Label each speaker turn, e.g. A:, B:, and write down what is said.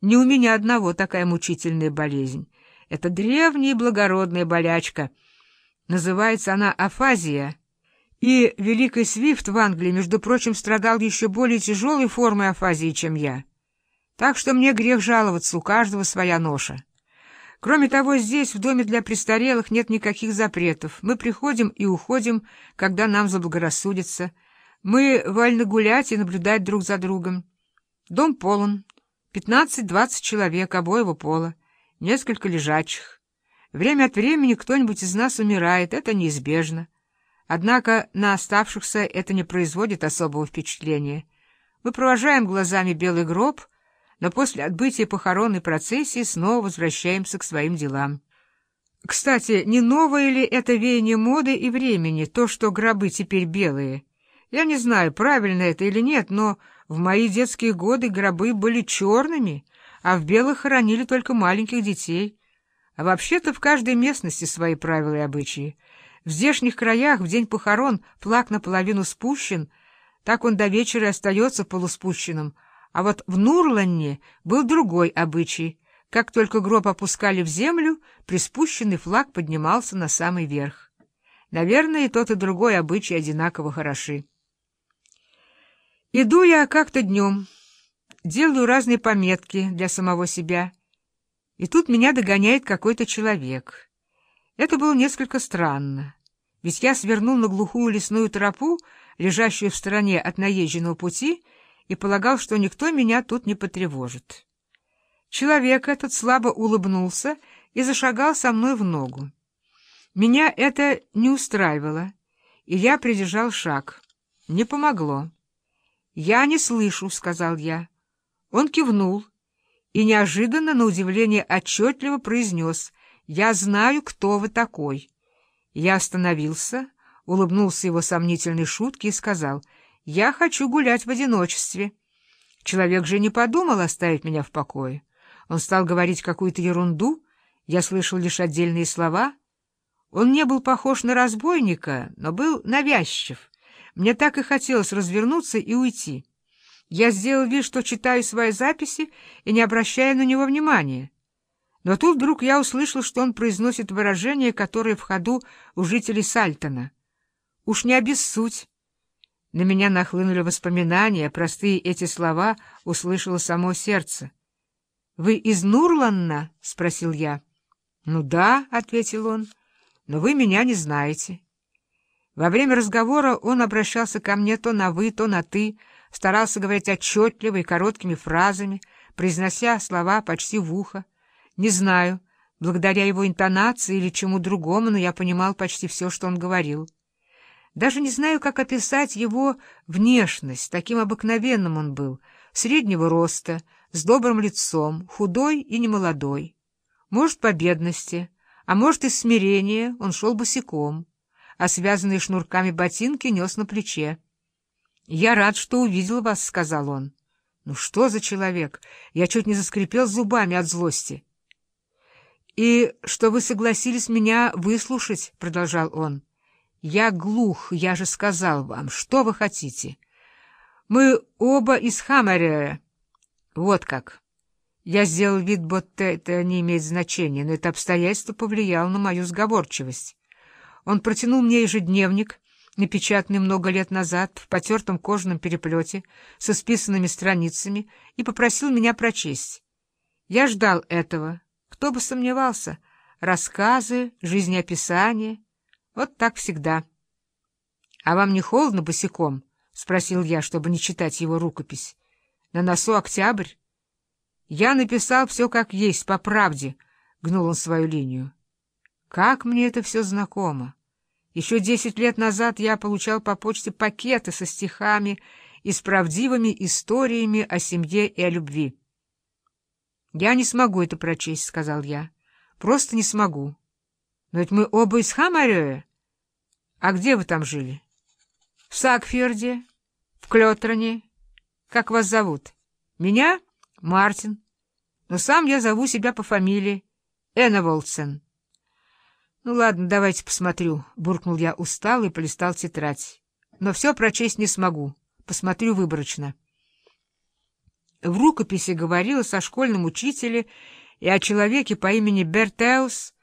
A: Не у меня одного такая мучительная болезнь. Это древняя благородная болячка. Называется она афазия. И великий Свифт в Англии, между прочим, страдал еще более тяжелой формой афазии, чем я. Так что мне грех жаловаться, у каждого своя ноша. Кроме того, здесь, в доме для престарелых, нет никаких запретов. Мы приходим и уходим, когда нам заблагорассудится. Мы вольны гулять и наблюдать друг за другом. Дом полон. Пятнадцать-двадцать человек обоего пола. Несколько лежачих. Время от времени кто-нибудь из нас умирает, это неизбежно. Однако на оставшихся это не производит особого впечатления. Мы провожаем глазами белый гроб, но после отбытия похоронной процессии снова возвращаемся к своим делам. Кстати, не новое ли это веяние моды и времени, то, что гробы теперь белые? Я не знаю, правильно это или нет, но в мои детские годы гробы были черными, а в белых хоронили только маленьких детей. А вообще-то в каждой местности свои правила и обычаи. В здешних краях в день похорон флаг наполовину спущен, так он до вечера и остается полуспущенным, а вот в Нурланне был другой обычай. Как только гроб опускали в землю, приспущенный флаг поднимался на самый верх. Наверное, и тот, и другой обычай одинаково хороши. Иду я как-то днем, делаю разные пометки для самого себя, и тут меня догоняет какой-то человек. Это было несколько странно, ведь я свернул на глухую лесную тропу, лежащую в стороне от наезженного пути, и полагал, что никто меня тут не потревожит. Человек этот слабо улыбнулся и зашагал со мной в ногу. Меня это не устраивало, и я придержал шаг. Не помогло. «Я не слышу», — сказал я. Он кивнул и неожиданно, на удивление, отчетливо произнес «Я знаю, кто вы такой». Я остановился, улыбнулся его сомнительной шутке и сказал «Я хочу гулять в одиночестве». Человек же не подумал оставить меня в покое. Он стал говорить какую-то ерунду, я слышал лишь отдельные слова. Он не был похож на разбойника, но был навязчив. Мне так и хотелось развернуться и уйти. Я сделал вид, что читаю свои записи и не обращая на него внимания. Но тут вдруг я услышал, что он произносит выражение, которое в ходу у жителей Сальтона. «Уж не обессудь». На меня нахлынули воспоминания, простые эти слова услышало само сердце. «Вы из Нурланна?» — спросил я. «Ну да», — ответил он, — «но вы меня не знаете». Во время разговора он обращался ко мне то на «вы», то на «ты», старался говорить отчетливо и короткими фразами, произнося слова почти в ухо. Не знаю, благодаря его интонации или чему другому, но я понимал почти все, что он говорил. Даже не знаю, как описать его внешность, таким обыкновенным он был, среднего роста, с добрым лицом, худой и немолодой. Может, по бедности, а может, из смирения он шел босиком а связанные шнурками ботинки нес на плече. «Я рад, что увидел вас», — сказал он. «Ну что за человек? Я чуть не заскрипел зубами от злости». «И что вы согласились меня выслушать?» — продолжал он. «Я глух, я же сказал вам. Что вы хотите?» «Мы оба из Хаммерея». «Вот как». Я сделал вид, будто это не имеет значения, но это обстоятельство повлияло на мою сговорчивость. Он протянул мне ежедневник, напечатанный много лет назад в потертом кожаном переплете со списанными страницами, и попросил меня прочесть. Я ждал этого. Кто бы сомневался. Рассказы, жизнеописания. Вот так всегда. — А вам не холодно босиком? — спросил я, чтобы не читать его рукопись. — На носу октябрь. Я написал все как есть, по правде, — гнул он свою линию. Как мне это все знакомо! Еще десять лет назад я получал по почте пакеты со стихами и с правдивыми историями о семье и о любви. «Я не смогу это прочесть», — сказал я. «Просто не смогу. Но ведь мы оба из Хамарея. А где вы там жили?» «В Сакферде, в Клётроне. Как вас зовут?» «Меня? Мартин. Но сам я зову себя по фамилии Энневолдсен». «Ну ладно, давайте посмотрю», — буркнул я устал и полистал тетрадь. «Но все прочесть не смогу. Посмотрю выборочно». в рукописи говорилось о школьном учителе и о человеке по имени Бертеус,